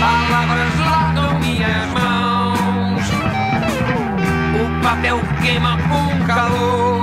Palavras largam minhas mãos. Papel queima com calor.